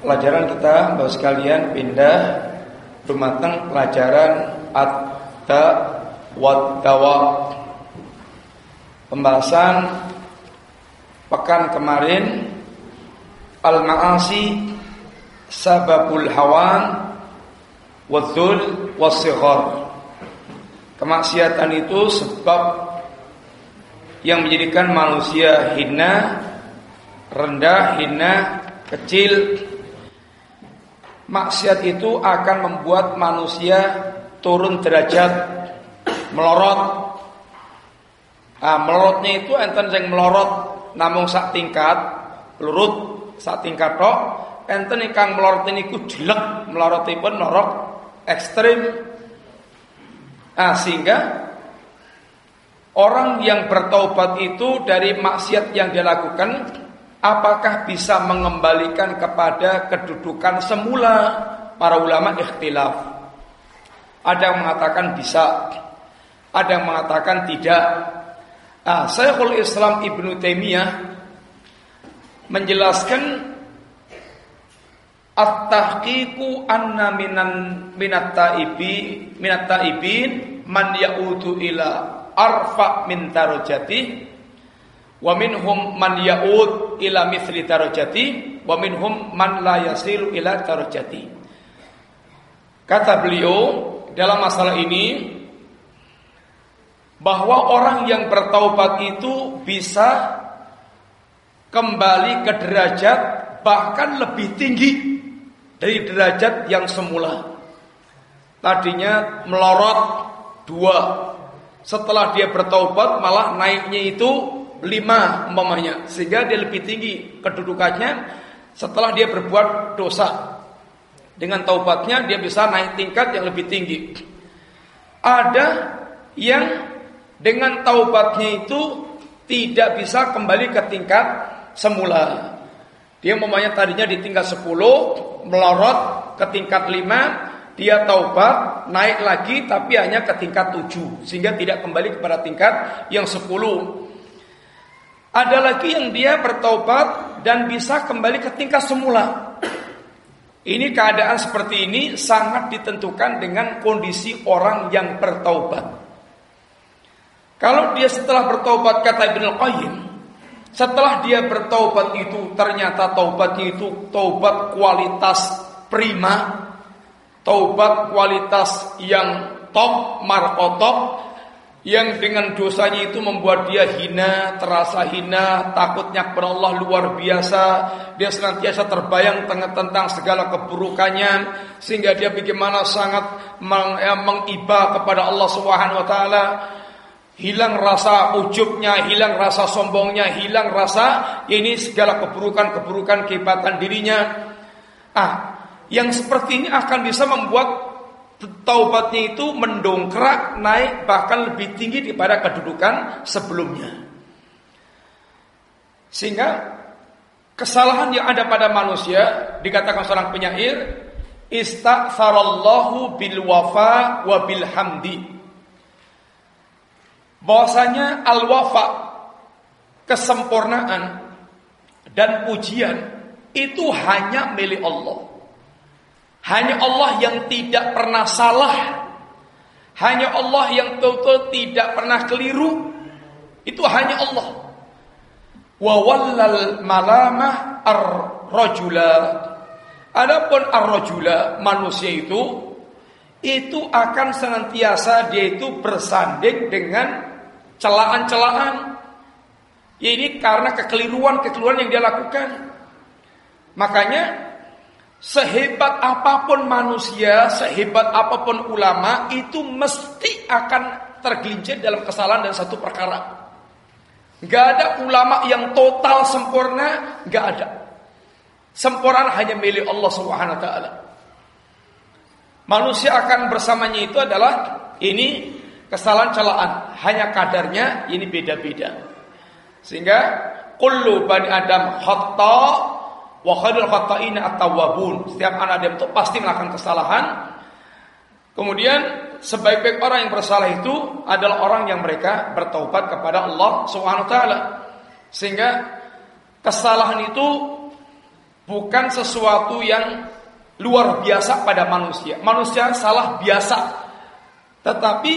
pelajaran kita Bapak sekalian pindah Dumateng pelajaran At-Ta Wad-Dawa Pembahasan Pekan kemarin Al-Ma'asi Sababul Hawan Wadhul Wasighar Kemaksiatan itu sebab Yang menjadikan manusia hina Rendah, hina, kecil Maksiat itu akan membuat manusia turun derajat, melorot. Ah, melorotnya itu enten yang melorot namun sak tingkat, lurut sak tingkat tok, enten ingkang melorot ini ku jelek, melorotipun melorot ekstrim. Ah, sehingga orang yang bertaubat itu dari maksiat yang dia lakukan apakah bisa mengembalikan kepada kedudukan semula para ulama ikhtilaf? Ada yang mengatakan bisa ada yang mengatakan tidak. Ah Syekhul Islam Ibnu Taimiyah menjelaskan At-tahqiqu anna minan minat taibi minat taibin man ya'udu ila arfa min darajati Wa minhum man ya'ud ila mithli darajati wa minhum man la yasilu ila. Kata beliau dalam masalah ini bahwa orang yang bertaubat itu bisa kembali ke derajat bahkan lebih tinggi dari derajat yang semula. Tadinya melorot dua, setelah dia bertaubat malah naiknya itu lima umpamanya sehingga dia lebih tinggi kedudukannya setelah dia berbuat dosa. Dengan taubatnya dia bisa naik tingkat yang lebih tinggi. Ada yang dengan taubatnya itu tidak bisa kembali ke tingkat semula. Dia umpamanya tadinya di tingkat 10 melorot ke tingkat 5 dia taubat naik lagi tapi hanya ke tingkat 7 sehingga tidak kembali kepada tingkat yang 10 ada lagi yang dia bertobat dan bisa kembali ke tingkat semula. Ini keadaan seperti ini sangat ditentukan dengan kondisi orang yang bertaubat. Kalau dia setelah bertaubat kata Ibnu Qayyim, setelah dia bertaubat itu ternyata taubatnya itu taubat kualitas prima, taubat kualitas yang top, markotop, yang dengan dosanya itu membuat dia hina, terasa hina, takutnya kepada Allah luar biasa, dia senantiasa terbayang tentang segala keburukannya sehingga dia bagaimana sangat meng, ya, mengiba kepada Allah Subhanahu wa taala. Hilang rasa ujubnya, hilang rasa sombongnya, hilang rasa ini segala keburukan-keburukan kehebatan dirinya. Ah, yang seperti ini akan bisa membuat taubatnya itu mendongkrak naik bahkan lebih tinggi daripada kedudukan sebelumnya. Sehingga kesalahan yang ada pada manusia dikatakan seorang penyair istaghfarallahu bil wafa wa bil hamdi. Bahwasanya al wafa kesempurnaan dan pujian itu hanya milik Allah. Hanya Allah yang tidak pernah salah. Hanya Allah yang betul-betul tidak pernah keliru. Itu hanya Allah. Wa wallal malamah ar-rajula. Adapun ar-rajula manusia itu itu akan senantiasa dia itu bersanding dengan celaan-celaan. Ya ini karena kekeliruan-kekeliruan yang dia lakukan. Makanya Sehebat apa pun manusia, sehebat apa pun ulama, itu mesti akan tergelincir dalam kesalahan dan satu perkara. Gak ada ulama yang total sempurna, gak ada. Sempurna hanya milik Allah Subhanahu wa taala. Manusia akan bersamanya itu adalah ini kesalahan celaan, hanya kadarnya ini beda-beda. Sehingga kullu bani Adam khata Wa khairul khata'ina at-tawwabun. Setiap anak Adam itu pasti melakukan kesalahan. Kemudian sebaik-baik orang yang bersalah itu adalah orang yang mereka bertaubat kepada Allah Subhanahu wa taala. Sehingga kesalahan itu bukan sesuatu yang luar biasa pada manusia. Manusia salah biasa. Tetapi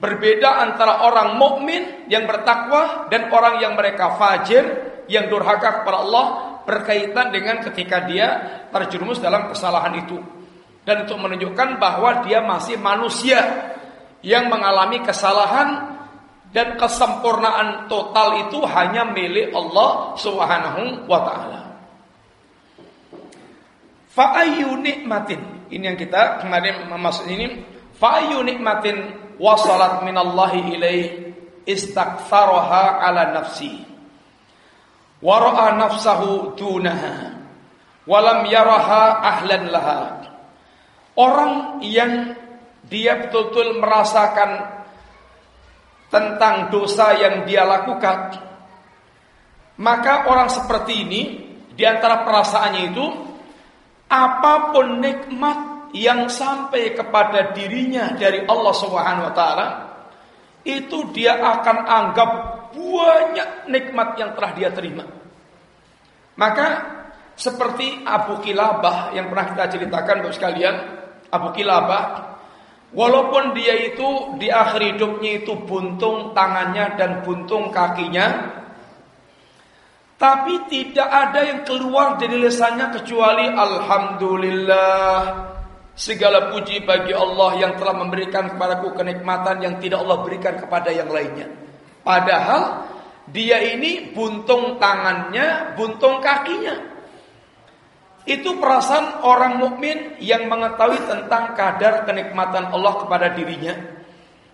berbeda antara orang mukmin yang bertakwa dan orang yang mereka fajir yang durhaka kepada Allah berkaitan dengan ketika dia terjerumus dalam kesalahan itu. Dan untuk menunjukkan bahwa dia masih manusia yang mengalami kesalahan dan kesempurnaan total itu hanya milik Allah Subhanahu wa taala. Fa nikmatin. Ini yang kita kemarin maksud ini fa nikmatin wasalat minallahi ilaih istaghfaraha ala nafsi. Wa ra'a nafsahu dunaha. Walam yaraha ahlan laha. Orang yang dia betul-betul merasakan tentang dosa yang dia lakukan, maka orang seperti ini di antara perasaannya itu apa pun nikmat yang sampai kepada dirinya dari Allah Subhanahu wa taala itu dia akan anggap banyak nikmat yang telah dia terima. Maka seperti Abu Kilabah yang pernah kita ceritakan untuk sekalian, Abu Kilabah Walaupun dia itu di akhir hidupnya itu buntung tangannya dan buntung kakinya, tapi tidak ada yang keluar dari lisannya kecuali Alhamdulillah. Segala puji bagi Allah yang telah memberikan kepadaku kenikmatan yang tidak Allah berikan kepada yang lainnya. Padahal dia ini buntung tangannya, buntung kakinya. Itu perasaan orang mukmin yang mengetahui tentang kadar kenikmatan Allah kepada dirinya.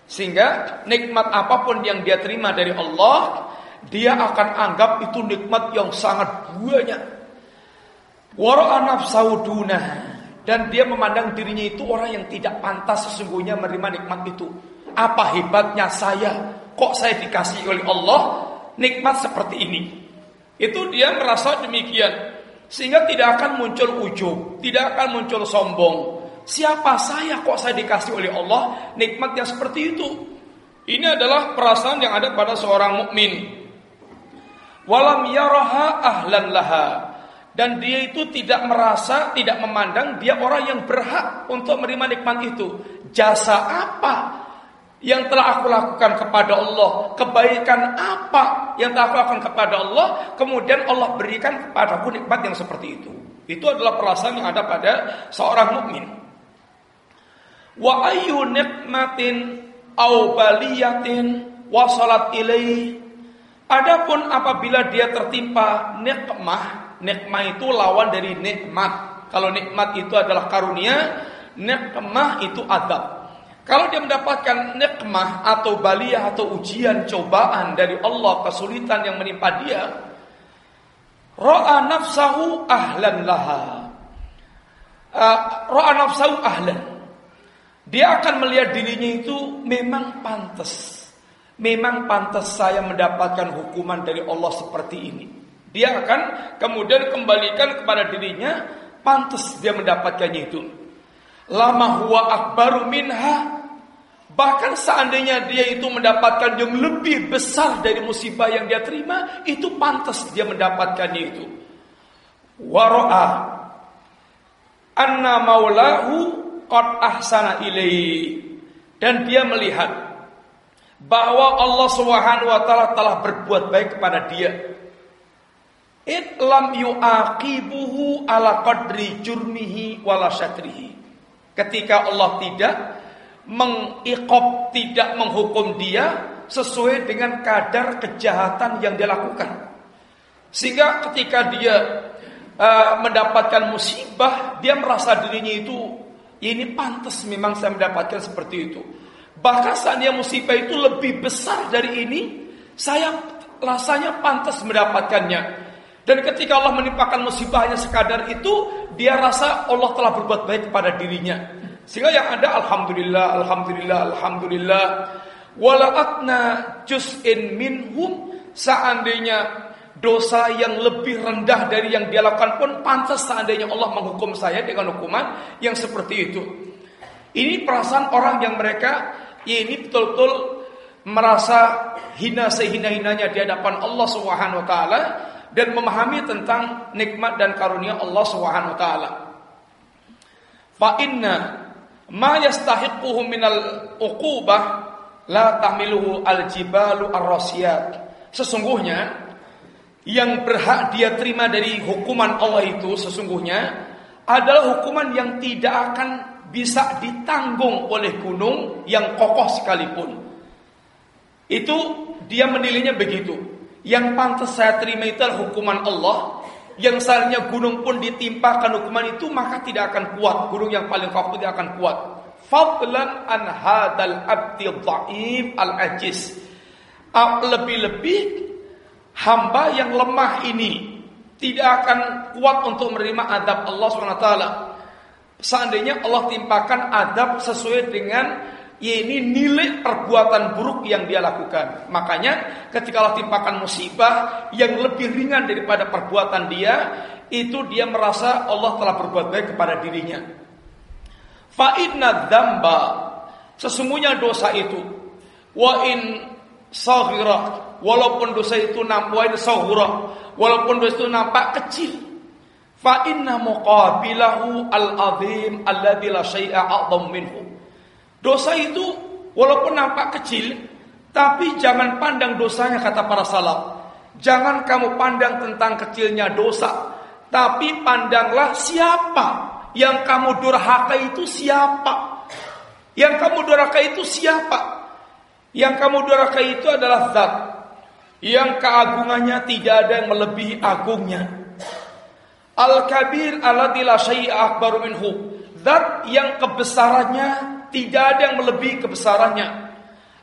Sehingga nikmat apa pun yang dia terima dari Allah, dia akan anggap itu nikmat yang sangat banyak. Wara'a nafsahu dan dia memandang dirinya itu orang yang tidak pantas sesungguhnya menerima nikmat itu. Apa hebatnya saya? Kok saya dikasih oleh Allah nikmat seperti ini? Itu dia merasa demikian. Sehingga tidak akan muncul ujub, tidak akan muncul sombong. Siapa saya kok saya dikasih oleh Allah nikmat yang seperti itu? Ini adalah perasaan yang ada pada seorang mukmin. Walam yaraha ahlan laha. Dan dia itu tidak merasa, tidak memandang dia orang yang berhak untuk menerima nikmat itu. Jasa apa yang telah aku lakukan kepada Allah, kebaikan apa yang telah aku lakukan kepada Allah, kemudian Allah berikan kepadaku nikmat yang seperti itu. Itu adalah perasaan yang ada pada seorang mukmin. Wa ayyu nikmatin au baliyatin wasalat ilaih. Adapun apabila dia tertimpa nikmah, nikmah itu lawan dari nikmat. Kalau nikmat itu adalah karunia, nikmah itu adab. Kalau dia mendapatkan nikmah atau baliyah atau ujian cobaan dari Allah kesulitan yang menimpa dia, ra'a nafsahu ahlan laha. Uh, ra'a nafsahu ahlan. Dia akan melihat dirinya itu memang pantas. Memang pantas saya mendapatkan hukuman dari Allah seperti ini. Dia akan kemudian kembalikan kepada dirinya pantas dia mendapatkannya itu. Lama huwa akbaru minha Bahkan seandainya dia itu mendapatkan yang lebih besar dari musibah yang dia terima, itu pantas dia mendapatkannya itu. Waro'a anna maulahu qad ahsana ilaihi dan dia melihat bahwa Allah Subhanahu wa taala telah berbuat baik kepada dia. Itlam yu'aqibuhu ala qadri jurmihi wala. Ketika Allah tidak mengikop tidak menghukum dia sesuai dengan kadar kejahatan yang dia lakukan. Sehingga ketika dia uh, mendapatkan musibah, dia merasa dirinya itu ini pantas memang saya mendapatkan seperti itu. Bahkan saatnya musibah itu lebih besar dari ini, saya rasanya pantas mendapatkannya. Dan ketika Allah menimpakan musibahnya sekadar itu, dia rasa Allah telah berbuat baik kepada dirinya. Sehingga yang ada alhamdulillah, alhamdulillah, alhamdulillah. Walaatna juz'in minhum seandainya dosa yang lebih rendah dari yang dia lakukan pun pantas seandainya Allah menghukum saya dengan hukuman yang seperti itu. Ini perasaan orang yang mereka ya ini betul-betul merasa hina sehina-hinanya di hadapan Allah Subhanahu wa taala dan memahami tentang nikmat dan karunia Allah Subhanahu wa taala. Fa inna ma minal uqubah la tahmiluhu al-jibalu. Sesungguhnya yang berhak dia terima dari hukuman Allah itu sesungguhnya adalah hukuman yang tidak akan bisa ditanggung oleh gunung yang kokoh sekalipun. Itu dia menilainya begitu. Yang pantas saya terima itu hukuman Allah. Yang seharusnya gunung pun ditimpakan hukuman itu maka tidak akan kuat. Gunung yang paling kokoh tidak akan kuat. Fadlan an hadal abdi dhaif al ajiz. Lebih-lebih hamba yang lemah ini tidak akan kuat untuk menerima adab Allah SWT. Seandainya Allah timpakan adab sesuai dengan ini nilai perbuatan buruk yang dia lakukan. Makanya ketika Allah timpakan musibah yang lebih ringan daripada perbuatan dia, itu dia merasa Allah telah berbuat baik kepada dirinya. Fa'inna dzamba sesungguhnya dosa itu wa in walaupun dosa itu nampak walaupun dosa itu nampak kecil fa inna muqabilahu al-azim alladzi la syai'a a'dham minhu dosa itu walaupun nampak kecil tapi jangan pandang dosanya kata para salaf jangan kamu pandang tentang kecilnya dosa tapi pandanglah siapa yang kamu durhaka itu siapa yang kamu durhaka itu siapa yang kamu durhaka itu adalah zat yang keagungannya tidak ada yang melebihi agungnya. Al-Kabir alladzi la syai'a akbaru. Zat yang kebesarannya tidak ada yang melebihi kebesarannya.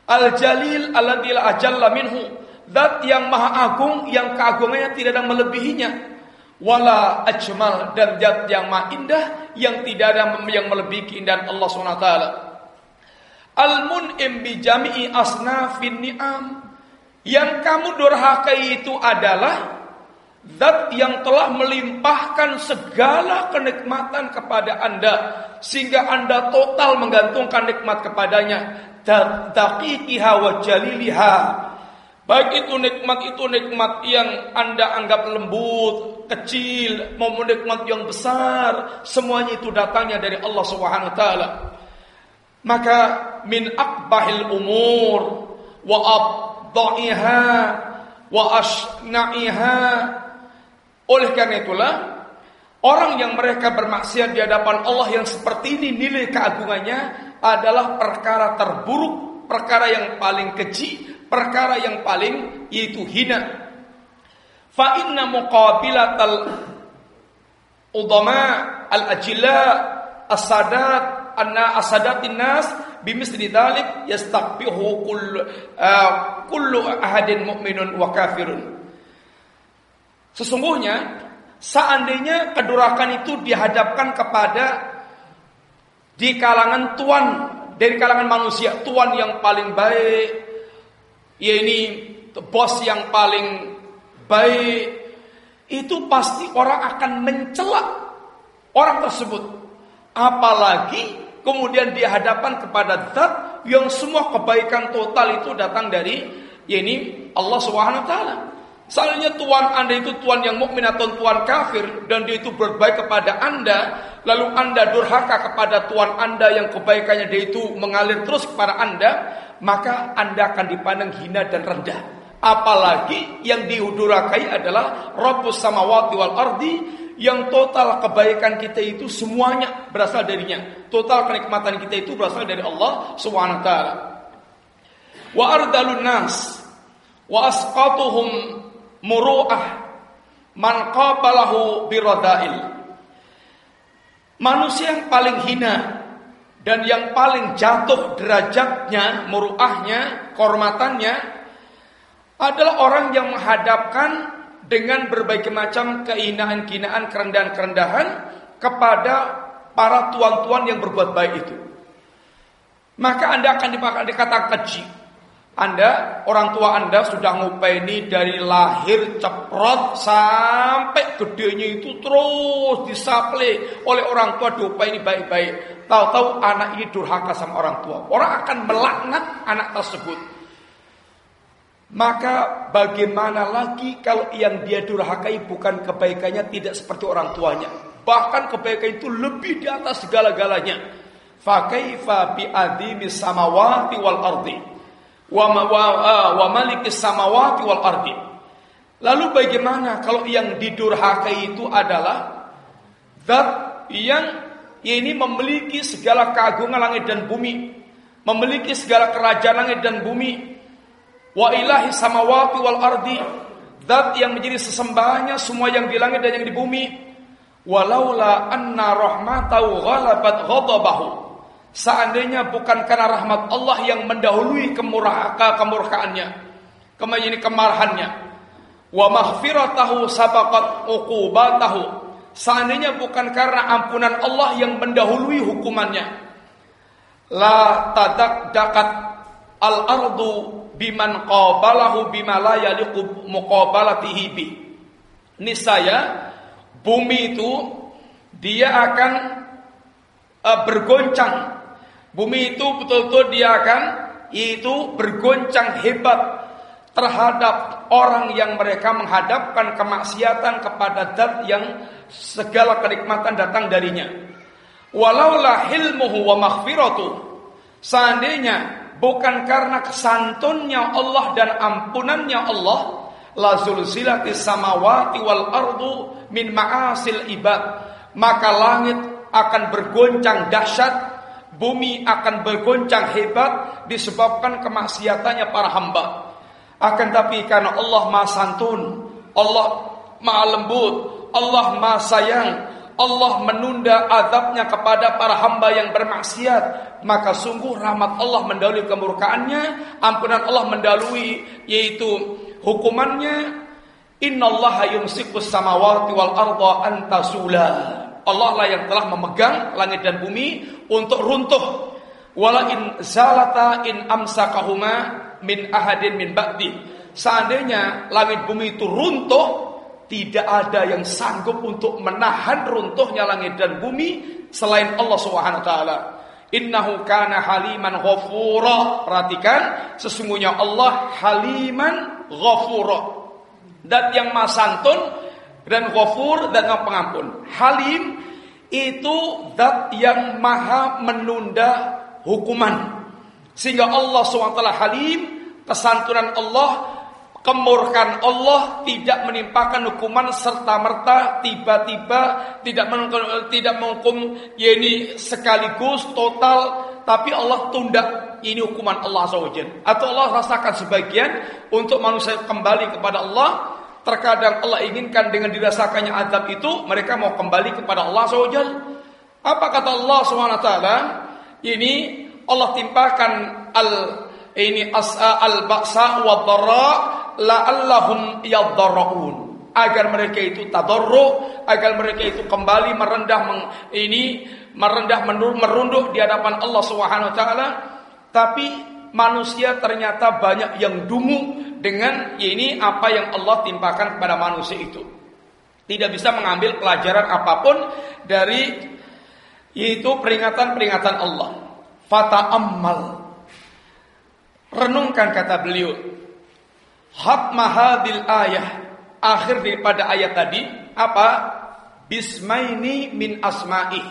Al-Jalil alladzi la ajalla minhu. Zat yang maha agung yang keagungannya tidak ada yang melebihinya. Wala ajmal dan zat yang maha indah yang tidak ada yang melebihi keindahan Allah taala. Al-mun'im bi jami'i asnafin ni'am. Yang kamu durhakai itu adalah Zat yang telah melimpahkan segala kenikmatan kepada Anda sehingga Anda total menggantungkan nikmat kepadanya. Daqiqiha wa jaliliha. Baik itu nikmat itu nikmat yang Anda anggap lembut, kecil, maupun nikmat yang besar, semuanya itu datangnya dari Allah Subhanahu wa taala. Maka min akbahil umur wa abda'iha wa ashna'iha. Oleh karena itulah orang yang mereka bermaksiat di hadapan Allah yang seperti ini nilai keagungannya adalah perkara terburuk, perkara yang paling keji, perkara yang paling yaitu hina. Fa inna muqabilatal udama al-ajilla as-sadat anna asadatin nas bimisli dzalik yastaqbihu kullu uh, kullu ahadin mu'minun wa kafirun. Sesungguhnya seandainya kedurakan itu dihadapkan kepada di kalangan tuan dari kalangan manusia, tuan yang paling baik, ya ini bos yang paling baik, itu pasti orang akan mencela orang tersebut. Apalagi kemudian dihadapan kepada zat yang semua kebaikan total itu datang dari yakni Allah Subhanahu wa taala. Seandainya tuan Anda itu tuan yang mukmin atau tuan kafir dan dia itu berbaik kepada Anda, lalu Anda durhaka kepada tuan Anda yang kebaikannya dia itu mengalir terus kepada Anda, maka Anda akan dipandang hina dan rendah. Apalagi yang dihudurakai adalah Rabbus samawati wal ardi yang total kebaikan kita itu semuanya berasal darinya. Total kenikmatan kita itu berasal dari Allah Subhanahu wa taala. Wa ardalun nas wa asqatuhum muru'ah man qabalahu biradail. Manusia yang paling hina dan yang paling jatuh derajatnya, muruahnya, kehormatannya adalah orang yang menghadapkan dengan berbagai macam kehinaan-kehinaan, kerendahan-kerendahan kepada para tuan-tuan yang berbuat baik itu. Maka Anda akan dikatakan keji. Anda, orang tua Anda sudah ngupeni dari lahir ceprot sampai gedenya itu terus disaple oleh orang tua diupeni baik-baik. Tahu-tahu anak ini durhaka sama orang tua. Orang akan melaknat anak tersebut. Maka bagaimana lagi kalau yang dia durhakai bukan kebaikannya tidak seperti orang tuanya. Bahkan kebaikan itu lebih di atas segala-galanya. Fakaifa bi adimi samawati wal ardi. Wa, wa, uh, wa wal ardi. Lalu bagaimana kalau yang didurhakai itu adalah zat yang ini memiliki segala keagungan langit dan bumi, memiliki segala kerajaan langit dan bumi, Wa ilahi samawati wal ardi. Zat yang menjadi sesembahannya semua yang di langit dan yang di bumi. Walaula anna rahmatahu ghalabat ghadabahu. Seandainya bukan karena rahmat Allah yang mendahului kemuraka kemurkaannya. Kemudian ini kemarahannya. Wa maghfiratahu sabaqat uqubatahu. Seandainya bukan karena ampunan Allah yang mendahului hukumannya. La tadak dakat al ardu biman qabalahu bima la yaliqu muqabalatihi bi. Niscaya bumi itu dia akan uh, bergoncang. Bumi itu betul-betul dia akan itu bergoncang hebat terhadap orang yang mereka menghadapkan kemaksiatan kepada zat yang segala kenikmatan datang darinya. Walaulah hilmuhu wa maghfiratu. Seandainya bukan karena kesantunnya Allah dan ampunannya Allah la zulzilati samawati wal ardu min ma'asil ibad maka langit akan bergoncang dahsyat bumi akan bergoncang hebat disebabkan kemaksiatannya para hamba akan tapi karena Allah Maha Santun Allah Maha Lembut Allah Maha Sayang Allah menunda azabnya kepada para hamba yang bermaksiat, maka sungguh rahmat Allah mendahului kemurkaannya, ampunan Allah mendahului yaitu hukumannya. Innallaha yumsikus samawati wal arda antasula. Allah lah yang telah memegang langit dan bumi untuk runtuh. Wala in zalata in amsakahuma min ahadin min ba'di. Seandainya langit bumi itu runtuh, tidak ada yang sanggup untuk menahan runtuhnya langit dan bumi selain Allah Subhanahu wa taala. Innahu kana haliman ghafura. Perhatikan, sesungguhnya Allah haliman ghafura. Dan yang Maha Santun dan ghafur dan yang pengampun. Halim itu zat yang maha menunda hukuman. Sehingga Allah SWT halim, kesantunan Allah Kemurkan Allah tidak menimpakan hukuman serta merta tiba-tiba tidak menghukum, tidak menghukum ya ini sekaligus total tapi Allah tunda ini hukuman Allah SWT atau Allah rasakan sebagian untuk manusia kembali kepada Allah terkadang Allah inginkan dengan dirasakannya azab itu mereka mau kembali kepada Allah SWT apa kata Allah SWT ini Allah timpakan al ini as'a al baksa wa dharra la'allahum yadharraun. Agar mereka itu tadarru agar mereka itu kembali merendah meng, ini merendah merunduk di hadapan Allah Subhanahu wa taala. Tapi manusia ternyata banyak yang dungu dengan ini apa yang Allah timpakan kepada manusia itu tidak bisa mengambil pelajaran apa pun dari itu peringatan-peringatan Allah fata ammal renungkan kata beliau Hatma hadil ayah akhir daripada ayat tadi apa? Bismaini min asma'i.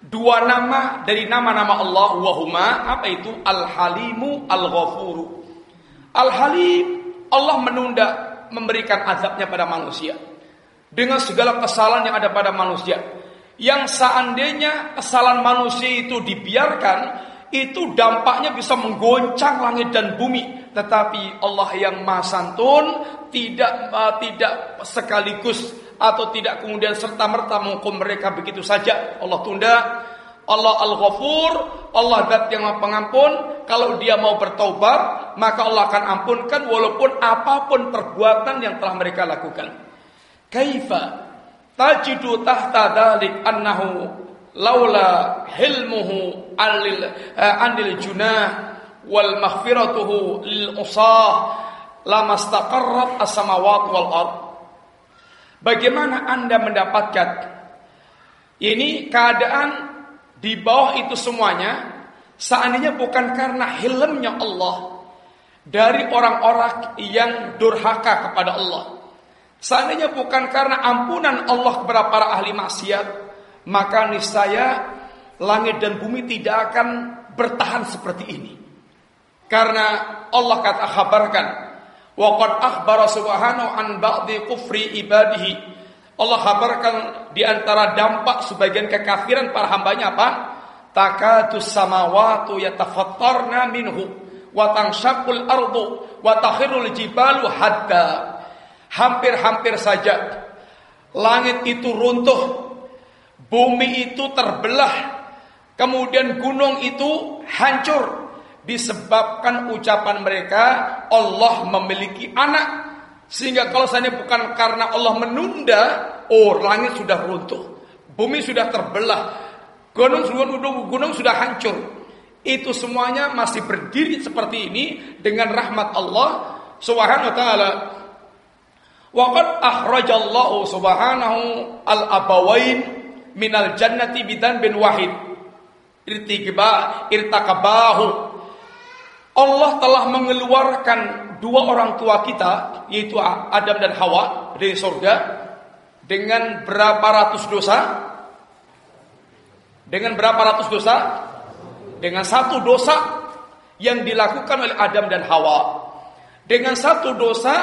Dua nama dari nama-nama Allah wahuma apa itu? Al-Halimu Al-Ghafuru. Al-Halim Allah menunda memberikan azabnya pada manusia dengan segala kesalahan yang ada pada manusia. Yang seandainya kesalahan manusia itu dibiarkan, itu dampaknya bisa menggoncang langit dan bumi. Tetapi Allah yang Maha Santun tidak uh, tidak sekaligus atau tidak kemudian serta merta menghukum mereka begitu saja. Allah tunda. Allah Al-Ghafur, Allah Dat yang Maha Pengampun. Kalau dia mau bertobat, maka Allah akan ampunkan walaupun apa pun perbuatan yang telah mereka lakukan. Kaifa tajidu tahta dalik annahu laula hilmuhu alil uh, anil junah wal maghfiratuhu lil usah lamastaqarrat as-samawat wal ard Bagaimana Anda mendapatkan ini keadaan di bawah itu semuanya seandainya bukan karena hilmnya Allah dari orang-orang yang durhaka kepada Allah. Seandainya bukan karena ampunan Allah kepada para ahli maksiat, maka niscaya langit dan bumi tidak akan bertahan seperti ini. Karena Allah kata kabarkan, wa qad akhbara subhanahu an ba'di kufri ibadihi. Allah kabarkan di antara dampak sebagian kekafiran para hambanya apa? Takatus samawatu yatafattarna minhu wa tanshaqqul ardu wa takhirul jibalu hatta hampir-hampir saja langit itu runtuh, bumi itu terbelah, kemudian gunung itu hancur. Disebabkan ucapan mereka Allah memiliki anak. Sehingga kalau saya bukan karena Allah menunda, oh langit sudah runtuh, bumi sudah terbelah, gunung gunung, gunung sudah hancur. Itu semuanya masih berdiri seperti ini dengan rahmat Allah Subhanahu wa taala. Waqad akhrajallahu subhanahu al-abawain minal jannati bidan bin wahid. Irtiqba irtakabahu. Allah telah mengeluarkan dua orang tua kita yaitu Adam dan Hawa dari surga dengan berapa ratus dosa? Dengan berapa ratus dosa? Dengan satu dosa yang dilakukan oleh Adam dan Hawa. Dengan satu dosa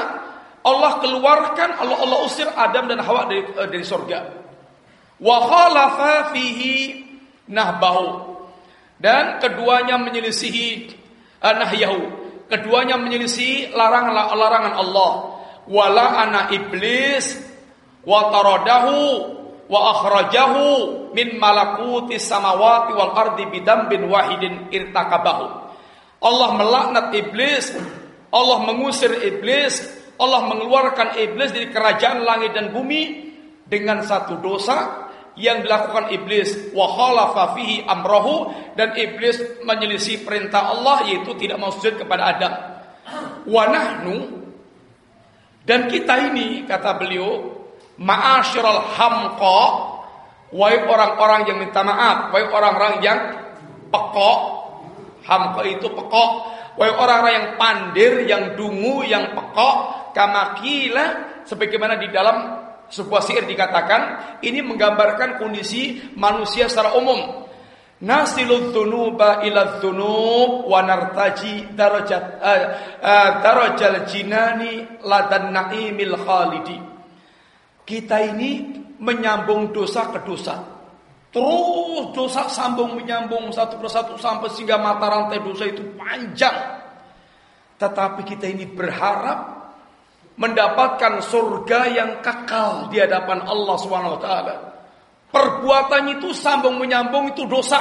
Allah keluarkan, Allah Allah usir Adam dan Hawa dari uh, dari surga. Wa khalafa fihi nahbahu. Dan keduanya menyelisihi uh, nahyahu. Keduanya menyelisihi larangan-larangan Allah. Wala ana iblis wa taradahu wa akhrajahu min malakuti samawati wal ardi bidambin wahidin irtakabahu. Allah melaknat iblis, Allah mengusir iblis Allah mengeluarkan iblis dari kerajaan langit dan bumi dengan satu dosa yang dilakukan iblis wa khalafa fihi amrahu dan iblis menyelisih perintah Allah yaitu tidak mau sujud kepada Adam. Wa nahnu dan kita ini kata beliau ma'asyiral hamqa. Wahai orang-orang yang minta maaf, wahai orang-orang yang pekok. Hamqa itu pekok, wahai orang-orang yang pandir, yang dungu, yang pekok, kamakila sebagaimana di dalam sebuah syair dikatakan ini menggambarkan kondisi manusia secara umum. Nasilul dzunuba ila dzunub wa nartaji darajat uh, uh, darajal jinani ladan naimil khalidi kita ini menyambung dosa ke dosa terus dosa sambung menyambung satu persatu sampai sehingga mata rantai dosa itu panjang tetapi kita ini berharap mendapatkan surga yang kekal di hadapan Allah Swt. Perbuatan itu sambung menyambung itu dosa,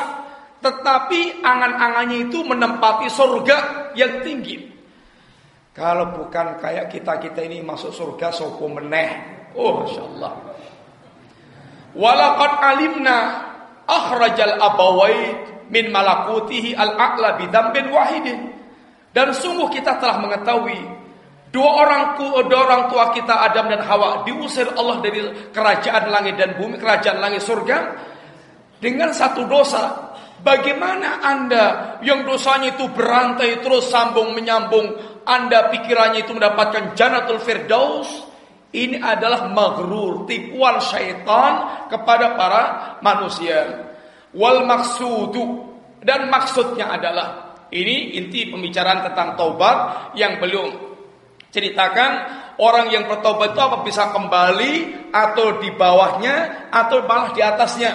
tetapi angan-angannya itu menempati surga yang tinggi. Kalau bukan kayak kita-kita ini masuk surga sopo meneh. Oh, Masya Allah. Walaqad alimna akhrajal abawait min malakutihi al-a'la bidambin wahidin. Dan sungguh kita telah mengetahui Dua orang, dua orang tua kita Adam dan Hawa diusir Allah dari kerajaan langit dan bumi, kerajaan langit surga dengan satu dosa. Bagaimana Anda yang dosanya itu berantai terus sambung menyambung, Anda pikirannya itu mendapatkan janatul firdaus? Ini adalah maghrur, tipuan syaitan kepada para manusia. Wal maksudu dan maksudnya adalah ini inti pembicaraan tentang taubat yang belum Ceritakan orang yang bertobat itu apa bisa kembali atau di bawahnya atau malah di atasnya.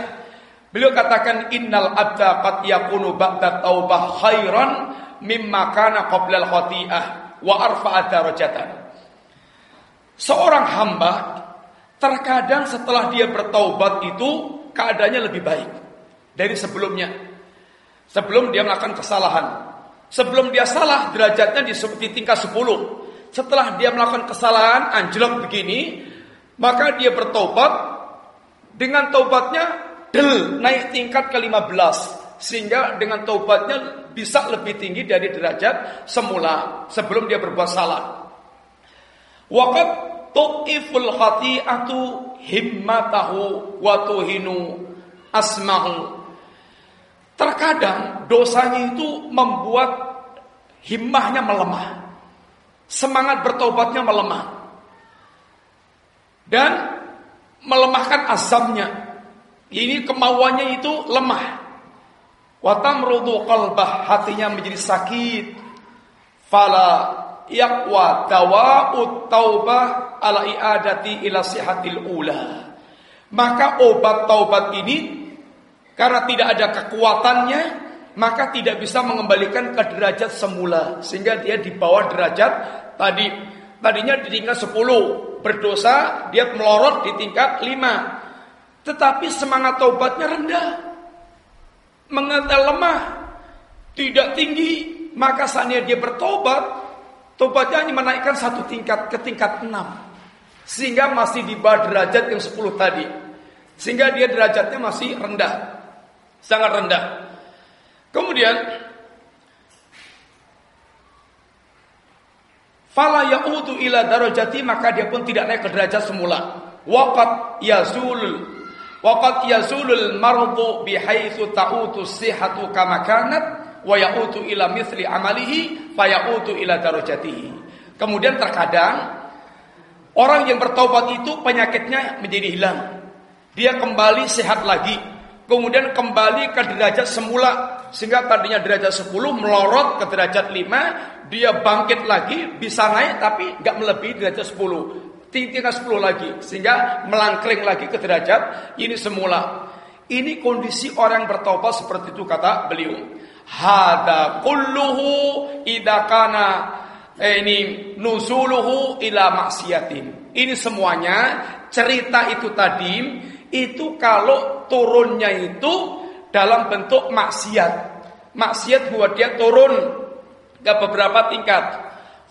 Beliau katakan innal abda qad yakunu ba'da taubah khairan mimma kana qabla al-khati'ah wa arfa'a darajatan. Seorang hamba terkadang setelah dia bertaubat itu keadaannya lebih baik dari sebelumnya. Sebelum dia melakukan kesalahan. Sebelum dia salah derajatnya di, di tingkat 10 setelah dia melakukan kesalahan anjlok begini, maka dia bertobat dengan taubatnya del naik tingkat ke 15 sehingga dengan taubatnya bisa lebih tinggi dari derajat semula sebelum dia berbuat salah. Waqad tu'iful khati'atu himmatahu wa tuhinu asmahu. Terkadang dosanya itu membuat himmahnya melemah semangat bertobatnya melemah. Dan melemahkan azamnya. Ini kemauannya itu lemah. Watamrudu qalbah hatinya menjadi sakit. Fala yaqwa dawa'ut taubah ala i'adati ila sihatil ula. Maka obat taubat ini karena tidak ada kekuatannya maka tidak bisa mengembalikan ke derajat semula. Sehingga dia di bawah derajat tadi. Tadinya di tingkat 10 berdosa dia melorot di tingkat 5 tetapi semangat taubatnya rendah. Mengenal lemah tidak tinggi maka saatnya dia bertobat tobatnya hanya menaikkan satu tingkat ke tingkat 6 sehingga masih di bawah derajat yang 10 tadi. Sehingga dia derajatnya masih rendah. Sangat rendah. Kemudian fala yaudu ila darajati maka dia pun tidak naik ke derajat semula. Waqat yazul waqat yazulul mardu bihaitsu ta'utu sihhatu kama kanat wa yaudu ila mithli amalihi fa yaudu ila darajatihi. Kemudian terkadang orang yang bertobat itu penyakitnya menjadi hilang. Dia kembali sehat lagi. Kemudian kembali ke derajat semula sehingga tadinya derajat 10 melorot ke derajat 5, dia bangkit lagi, bisa naik tapi nggak melebihi derajat 10. Tinggal 10 lagi sehingga melangkring lagi ke derajat ini semula. Ini kondisi orang bertobat seperti itu kata beliau. Hada kulluhu idakana eh, ini nuzuluhu ila maksiatin. Ini semuanya cerita itu tadi itu kalau turunnya itu dalam bentuk maksiat. Maksiat buat dia turun ke beberapa tingkat.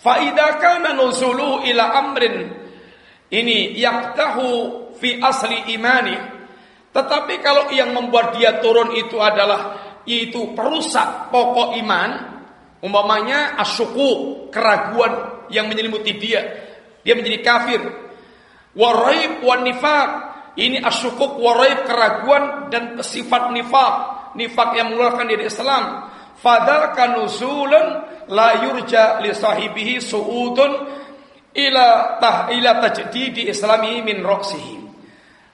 Faidaka nuzuluhu ila amrin ini yaktahu fi asli imani. Tetapi kalau yang membuat dia turun itu adalah itu perusak pokok iman, umpamanya asyuku, keraguan yang menyelimuti dia, dia menjadi kafir. Waraib wan nifaq, ini asyukuk waraib keraguan dan sifat nifak. Nifak yang mengeluarkan dari Islam. Fadal kanuzulan la yurja li sahibihi su'udun ila tah ila tajdidi islami min roksihi.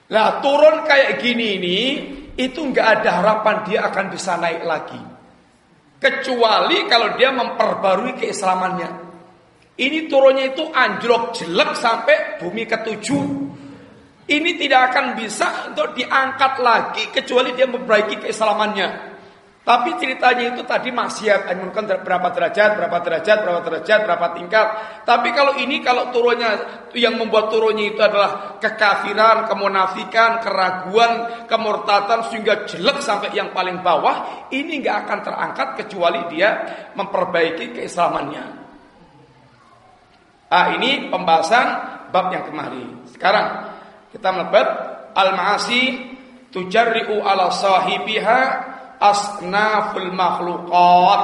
Lah turun kayak gini ini itu nggak ada harapan dia akan bisa naik lagi. Kecuali kalau dia memperbarui keislamannya. Ini turunnya itu anjlok jelek sampai bumi ketujuh ini tidak akan bisa untuk diangkat lagi kecuali dia memperbaiki keislamannya. Tapi ceritanya itu tadi maksiat, mungkin berapa derajat, berapa derajat, berapa derajat, berapa tingkat. Tapi kalau ini kalau turunnya yang membuat turunnya itu adalah kekafiran, kemunafikan, keraguan, kemurtatan sehingga jelek sampai yang paling bawah, ini nggak akan terangkat kecuali dia memperbaiki keislamannya. Ah ini pembahasan bab yang kemarin. Sekarang kita melihat al-ma'asi tujarri'u ala sahibiha asnaful makhluqat.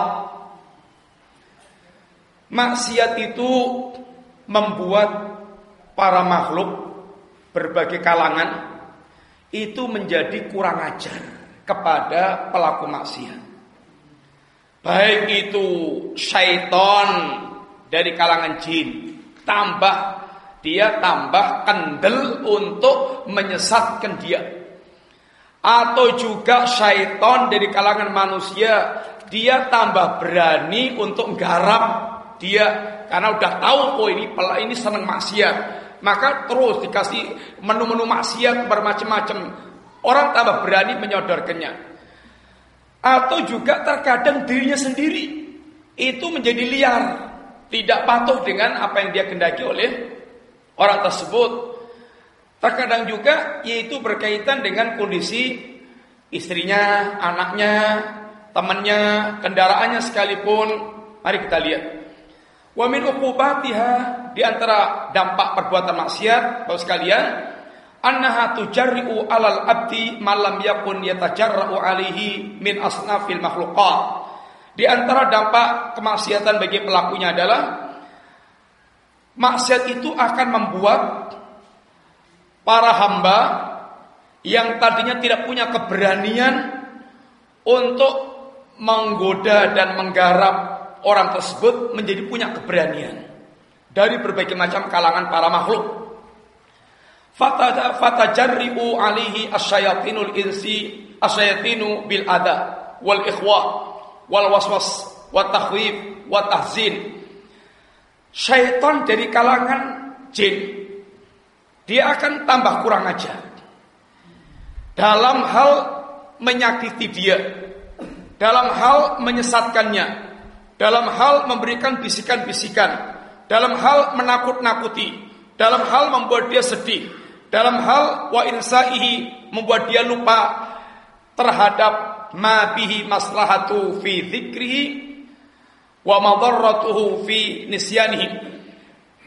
Maksiat itu membuat para makhluk berbagai kalangan itu menjadi kurang ajar kepada pelaku maksiat. Baik itu syaitan dari kalangan jin, tambah dia tambah kendel untuk menyesatkan dia. Atau juga syaitan dari kalangan manusia, dia tambah berani untuk garap dia karena udah tahu oh ini ini seneng maksiat. Maka terus dikasih menu-menu maksiat bermacam-macam. Orang tambah berani menyodorkannya. Atau juga terkadang dirinya sendiri itu menjadi liar, tidak patuh dengan apa yang dia kendaki oleh orang tersebut. Terkadang juga yaitu berkaitan dengan kondisi istrinya, anaknya, temannya, kendaraannya sekalipun. Mari kita lihat. Wa min uqubatiha di antara dampak perbuatan maksiat, Bapak sekalian, annaha tujarri'u 'alal abdi malam yakun yatajarra'u 'alaihi min asnafil makhluqat. Di antara dampak kemaksiatan bagi pelakunya adalah Maksiat itu akan membuat para hamba yang tadinya tidak punya keberanian untuk menggoda dan menggarap orang tersebut menjadi punya keberanian. dari berbagai macam kalangan para makhluk. Fatajarri'u alihi asyayatinul insi asyayatinu bil ada wal ikhwa wal waswas wat takhwif wat tahzin. Syaitan dari kalangan jin dia akan tambah kurang ajar dalam hal menyakiti dia, dalam hal menyesatkannya, dalam hal memberikan bisikan-bisikan, dalam hal menakut-nakuti, dalam hal membuat dia sedih, dalam hal wa insaihi membuat dia lupa terhadap ma bihi maslahatu fi dzikrihi wa madarratuhu fi nisyanihi.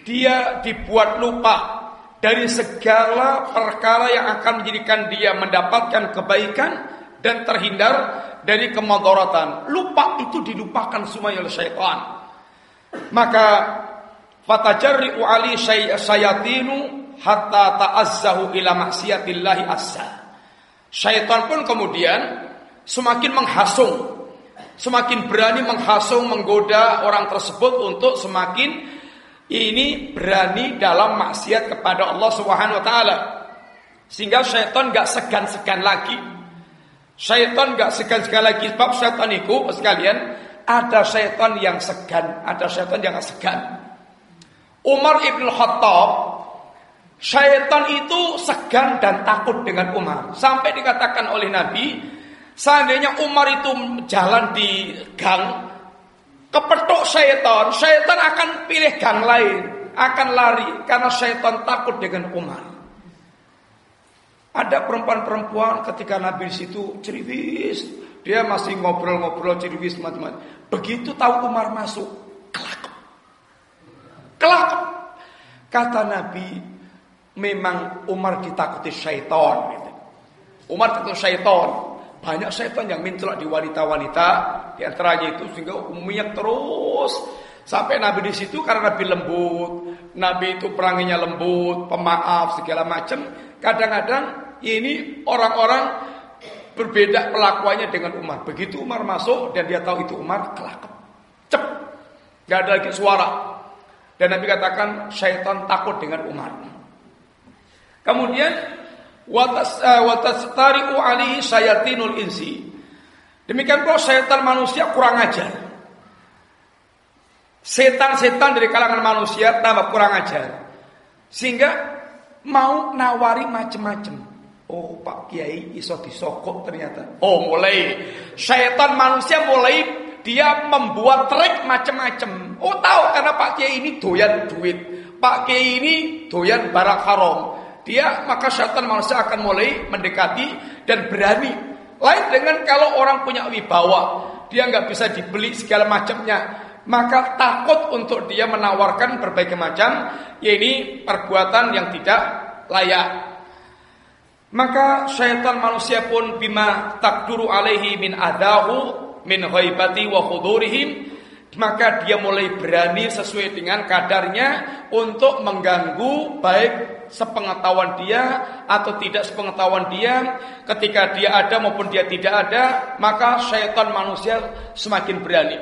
Dia dibuat lupa dari segala perkara yang akan menjadikan dia mendapatkan kebaikan dan terhindar dari kemadharatan. Lupa itu dilupakan semua oleh syaitan. Maka fatajarri'u ali syayatinu hatta ta'azzahu ila maksiatillahi assa. Syaitan pun kemudian semakin menghasung, semakin berani menghasung menggoda orang tersebut untuk semakin ini berani dalam maksiat kepada Allah Subhanahu wa taala. Sehingga syaitan gak segan-segan lagi. Syaitan gak segan-segan lagi sebab syaitan itu sekalian ada syaitan yang segan, ada syaitan yang segan. Umar ibn Khattab syaitan itu segan dan takut dengan Umar. Sampai dikatakan oleh Nabi, seandainya Umar itu jalan di gang, kepetuk syaitan, syaitan akan pilih gang lain, akan lari karena syaitan takut dengan Umar. Ada perempuan-perempuan ketika Nabi di situ cerewis, dia masih ngobrol-ngobrol cerewis teman-teman. Begitu tahu Umar masuk, kelak. Kelak. Kata Nabi, memang Umar ditakuti syaitan. Umar takut syaitan. Banyak setan yang mencelak di wanita-wanita di antaranya itu sehingga umumnya terus sampai Nabi di situ karena Nabi lembut, Nabi itu peranginya lembut, pemaaf segala macam. Kadang-kadang ini orang-orang berbeda pelakuannya dengan Umar. Begitu Umar masuk dan dia tahu itu Umar kelak. Cep. Gak ada lagi suara. Dan Nabi katakan syaitan takut dengan Umar. Kemudian watastari'u alihi sayatinul insi. Demikian pula syaitan manusia kurang ajar. Setan-setan dari kalangan manusia tambah kurang ajar. Sehingga mau nawari macam-macam. Oh Pak Kiai iso disokok ternyata. Oh mulai syaitan manusia mulai dia membuat trik macam-macam. Oh tahu karena Pak Kiai ini doyan duit. Pak Kiai ini doyan barang haram dia maka syaitan manusia akan mulai mendekati dan berani. Lain dengan kalau orang punya wibawa, dia nggak bisa dibeli segala macamnya, maka takut untuk dia menawarkan berbagai macam, yaitu perbuatan yang tidak layak. Maka syaitan manusia pun bima takduru alaihi min adahu min ghaibati wa khudurihim maka dia mulai berani sesuai dengan kadarnya untuk mengganggu baik sepengetahuan dia atau tidak sepengetahuan dia. Ketika dia ada maupun dia tidak ada maka syaitan manusia semakin berani.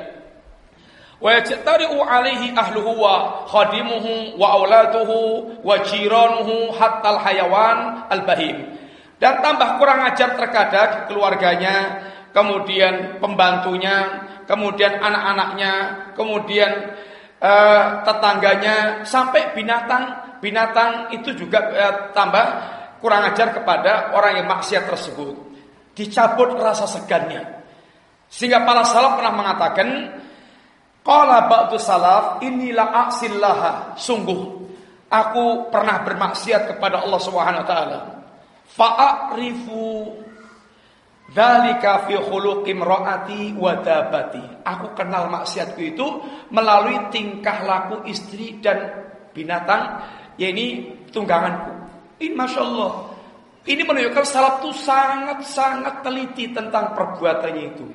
Wa yajtari'u alaihi ahluhu wa khadimuhu wa auladuhu wa jiranuhu hatta hayawan al-bahim. Dan tambah kurang ajar terkadang keluarganya kemudian pembantunya kemudian anak-anaknya, kemudian uh, tetangganya, sampai binatang binatang itu juga uh, tambah kurang ajar kepada orang yang maksiat tersebut. Dicabut rasa segannya. Sehingga para salaf pernah mengatakan, Qala ba'du salaf inilah aksillaha. Sungguh aku pernah bermaksiat kepada Allah Subhanahu wa taala. Fa'arifu Dzalika fi khuluqi imraati wa. Aku kenal maksiatku itu melalui tingkah laku istri dan binatang, yakni tungganganku. Ini masya Allah. Ini menunjukkan salaf itu sangat-sangat teliti tentang perbuatannya itu.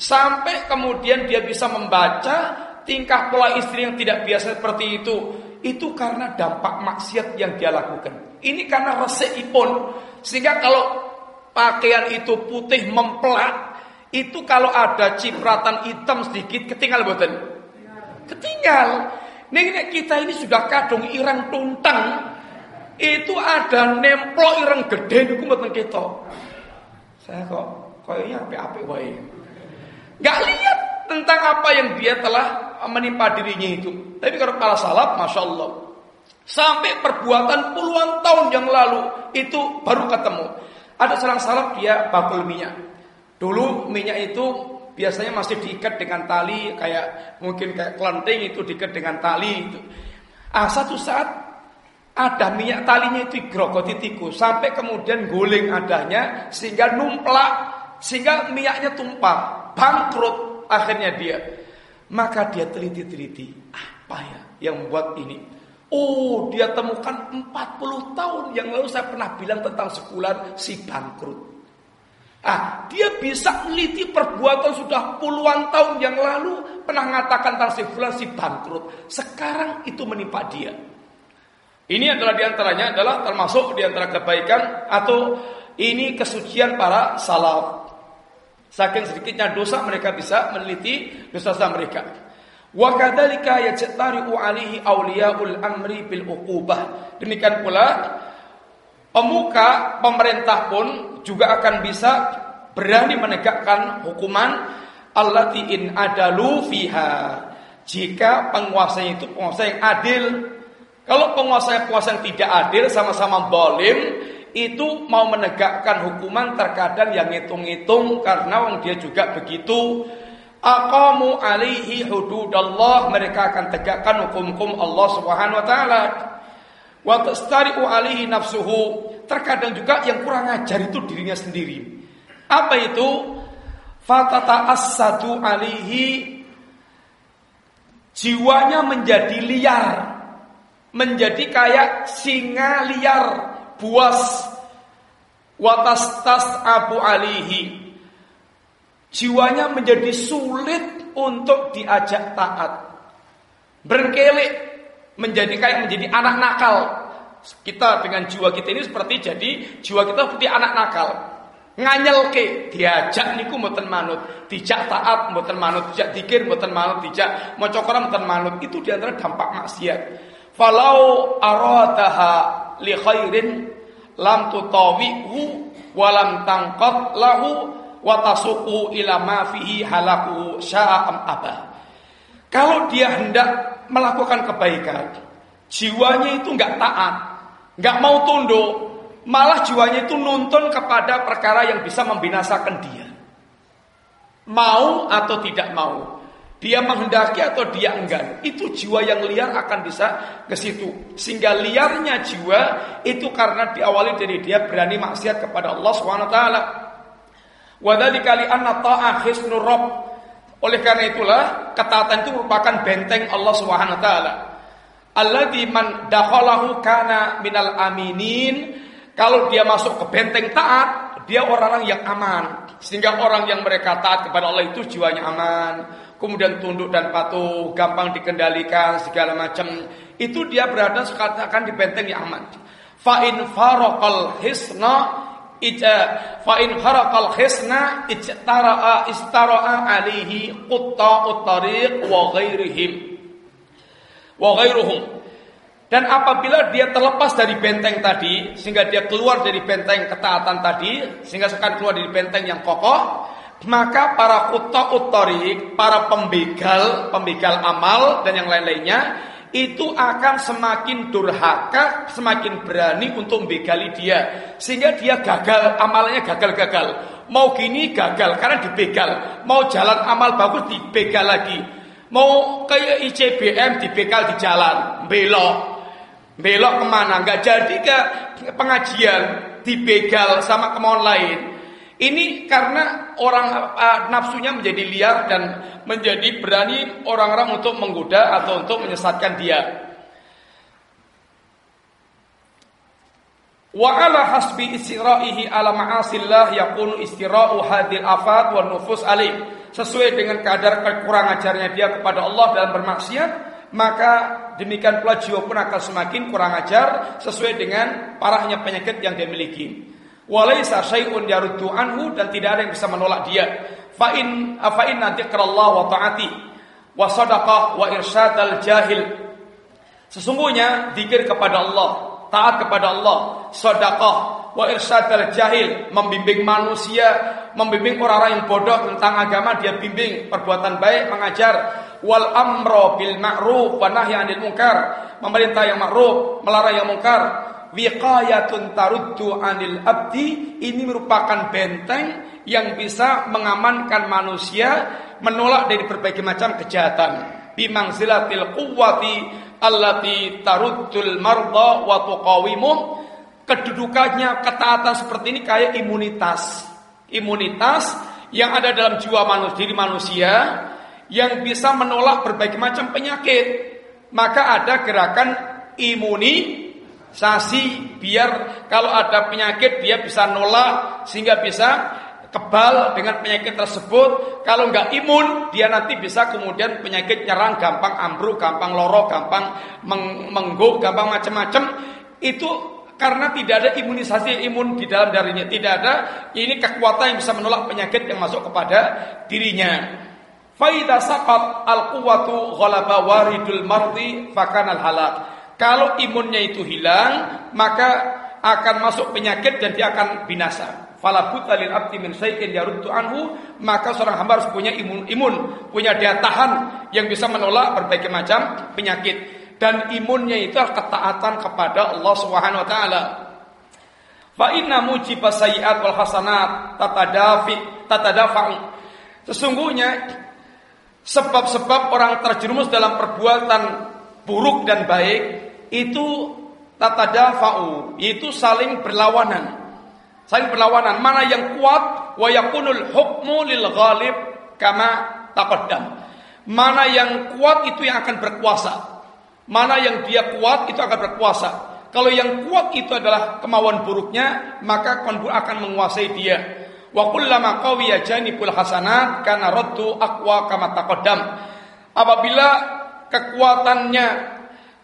Sampai kemudian dia bisa membaca tingkah pola istri yang tidak biasa seperti itu. Itu karena dampak maksiat yang dia lakukan. Ini karena resik ipun. Sehingga kalau pakaian itu putih mempelak, itu kalau ada cipratan hitam sedikit ketinggal boten. Ketinggal. Nih kita ini sudah kadung ireng tuntang. Itu ada nemplok ireng gede niku mboten kita. Saya kok kayaknya api-api wae. Gak lihat tentang apa yang dia telah menimpa dirinya itu. Tapi kalau para salaf, masya Allah, sampai perbuatan puluhan tahun yang lalu itu baru ketemu. Ada seorang salaf dia bakul minyak. Dulu minyak itu biasanya masih diikat dengan tali kayak mungkin kayak kelenting itu diikat dengan tali itu. Ah satu saat ada minyak talinya itu grogoti tikus sampai kemudian guling adanya sehingga numplak sehingga minyaknya tumpah bangkrut akhirnya dia maka dia teliti-teliti apa ya yang membuat ini oh dia temukan 40 tahun yang lalu saya pernah bilang tentang sebulan si bangkrut Ah, dia bisa meneliti perbuatan sudah puluhan tahun yang lalu pernah mengatakan tentang si fulan si bangkrut. Sekarang itu menimpa dia. Ini adalah di antaranya adalah termasuk di antara kebaikan atau ini kesucian para salaf. Saking sedikitnya dosa mereka bisa meneliti dosa-dosa mereka. Wa kadzalika yajtari'u alihi auliyaul amri bil uqubah. Demikian pula pemuka pemerintah pun juga akan bisa berani menegakkan hukuman allati in adalu fiha. Jika penguasanya itu penguasa yang adil. Kalau penguasa penguasa yang tidak adil sama-sama bolim itu mau menegakkan hukuman terkadang yang ngitung-ngitung karena wong dia juga begitu aqamu alaihi hududallah mereka akan tegakkan hukum-hukum Allah Subhanahu wa taala wa tastari'u alaihi nafsuhu terkadang juga yang kurang ajar itu dirinya sendiri. Apa itu? Fatata as-sadu alihi jiwanya menjadi liar. Menjadi kayak singa liar, buas. Watastas abu alihi. Jiwanya menjadi sulit untuk diajak taat. Berkelek menjadi kayak menjadi anak nakal kita dengan jiwa kita ini seperti jadi jiwa kita seperti anak nakal. Nganyelke diajak niku mboten manut, dijak taat mboten manut, dijak dikir mboten manut, dijak maca Quran mboten manut. Itu di antara dampak maksiat. Falau aradaha li khairin lam tutawihu wa lam tangqat lahu wa tasuqu fihi halaku sya'am abah. Kalau dia hendak melakukan kebaikan, jiwanya itu enggak taat, nggak mau tunduk, malah jiwanya itu nuntun kepada perkara yang bisa membinasakan dia. Mau atau tidak mau, dia menghendaki atau dia enggan, itu jiwa yang liar akan bisa ke situ. Sehingga liarnya jiwa itu karena diawali dari dia berani maksiat kepada Allah Swt. Wadali anna ta'ah hisnur Oleh karena itulah ketaatan itu merupakan benteng Allah Subhanahu wa taala. Alladzi man dakhalahu kana minal aminin. Kalau dia masuk ke benteng taat, dia orang-orang yang aman. Sehingga orang yang mereka taat kepada Allah itu jiwanya aman. Kemudian tunduk dan patuh, gampang dikendalikan segala macam. Itu dia berada seakan di benteng yang aman. Fa in hisna ija fa in faraqal hisna ijtara'a istara'a alihi qutta tariq wa ghairihim wa ghairuhum. Dan apabila dia terlepas dari benteng tadi, sehingga dia keluar dari benteng ketaatan tadi, sehingga sekarang keluar dari benteng yang kokoh, maka para kutta utorik, para pembegal, pembegal amal dan yang lain-lainnya, itu akan semakin durhaka, semakin berani untuk membegali dia. Sehingga dia gagal, amalnya gagal-gagal. Mau gini gagal, karena dibegal. Mau jalan amal bagus, dibegal lagi Mau kayak ICBM dibekal di jalan, belok. Belok ke mana? Enggak jadi ke pengajian, dibegal sama kemauan lain. Ini karena orang uh, nafsunya menjadi liar dan menjadi berani orang-orang untuk menggoda atau untuk menyesatkan dia. Wa ala hasbi istira'ihi ala ma'asillah yakunu istira'u hadil afat wa nufus alim sesuai dengan kadar kekurang ajarnya dia kepada Allah dalam bermaksiat, maka demikian pula jiwa pun akan semakin kurang ajar sesuai dengan parahnya penyakit yang dia miliki. Walaisa syai'un yaruddu anhu dan tidak ada yang bisa menolak dia. Fa in fa in wa taati wa sadaqah wa irsyadal jahil Sesungguhnya zikir kepada Allah, taat kepada Allah, sedekah, wa irsyadal jahil, membimbing manusia, membimbing orang-orang yang bodoh tentang agama, dia bimbing perbuatan baik, mengajar wal amro bil ma'ruf wa nahyi 'anil munkar, memerintah yang ma'ruf, melarang yang munkar. Wiqayatun taruddu 'anil abdi. Ini merupakan benteng yang bisa mengamankan manusia menolak dari berbagai macam kejahatan. Bimangzilatil quwwati allati taruddul marda wa kedudukannya ketaatan seperti ini kayak imunitas. Imunitas yang ada dalam jiwa manusia diri manusia yang bisa menolak berbagai macam penyakit. Maka ada gerakan imunisasi biar kalau ada penyakit dia bisa nolak sehingga bisa kebal dengan penyakit tersebut. Kalau nggak imun, dia nanti bisa kemudian penyakit nyerang, gampang ambruk, gampang loro, gampang meng mengguk, gampang macam-macam. Itu karena tidak ada imunisasi imun di dalam darinya. Tidak ada ini kekuatan yang bisa menolak penyakit yang masuk kepada dirinya. Faida sakat al kuwatu ghalaba waridul mardi fakanal halak. Kalau imunnya itu hilang, maka akan masuk penyakit dan dia akan binasa fala buta lil abdi min syai'in yaruddu anhu, maka seorang hamba harus punya imun, imun, punya daya tahan yang bisa menolak berbagai macam penyakit. Dan imunnya itu ketaatan kepada Allah Subhanahu wa taala. Fa inna mujibas sayyi'at wal hasanat tatadafi tatadafa'u. Sesungguhnya sebab-sebab orang terjerumus dalam perbuatan buruk dan baik itu tatadafa'u, itu saling berlawanan saling berlawanan. Mana yang kuat wa yakunul hukmu lil ghalib kama taqaddam. Mana yang kuat itu yang akan berkuasa. Mana yang dia kuat itu akan berkuasa. Kalau yang kuat itu adalah kemauan buruknya, maka buruk akan menguasai dia. Wa kullama qawiya janibul hasanat kana raddu aqwa kama taqaddam. Apabila kekuatannya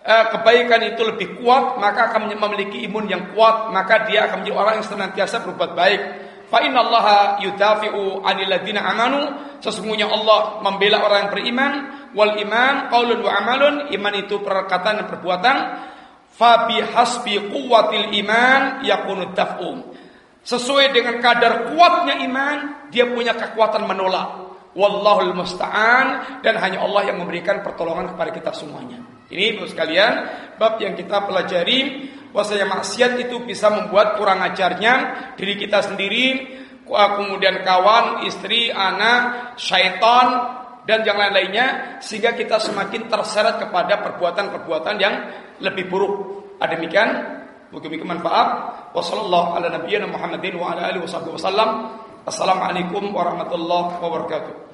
kebaikan itu lebih kuat, maka akan memiliki imun yang kuat, maka dia akan menjadi orang yang senantiasa berbuat baik. Fa innallaha yudafi'u 'anil ladzina amanu, sesungguhnya Allah membela orang yang beriman, wal iman qaulun wa amalun, iman itu perkataan dan perbuatan. Fa bihasbi quwwatil iman yakunu daf'u. Sesuai dengan kadar kuatnya iman, dia punya kekuatan menolak. Wallahul musta'an dan hanya Allah yang memberikan pertolongan kepada kita semuanya. Ini Bapak sekalian, bab yang kita pelajari bahwasanya maksiat itu bisa membuat kurang ajarnya diri kita sendiri, kemudian kawan, istri, anak, syaitan dan yang lain-lainnya sehingga kita semakin terseret kepada perbuatan-perbuatan yang lebih buruk. Ada demikian, mungkin manfaat. Wassalamualaikum warahmatullahi wabarakatuh.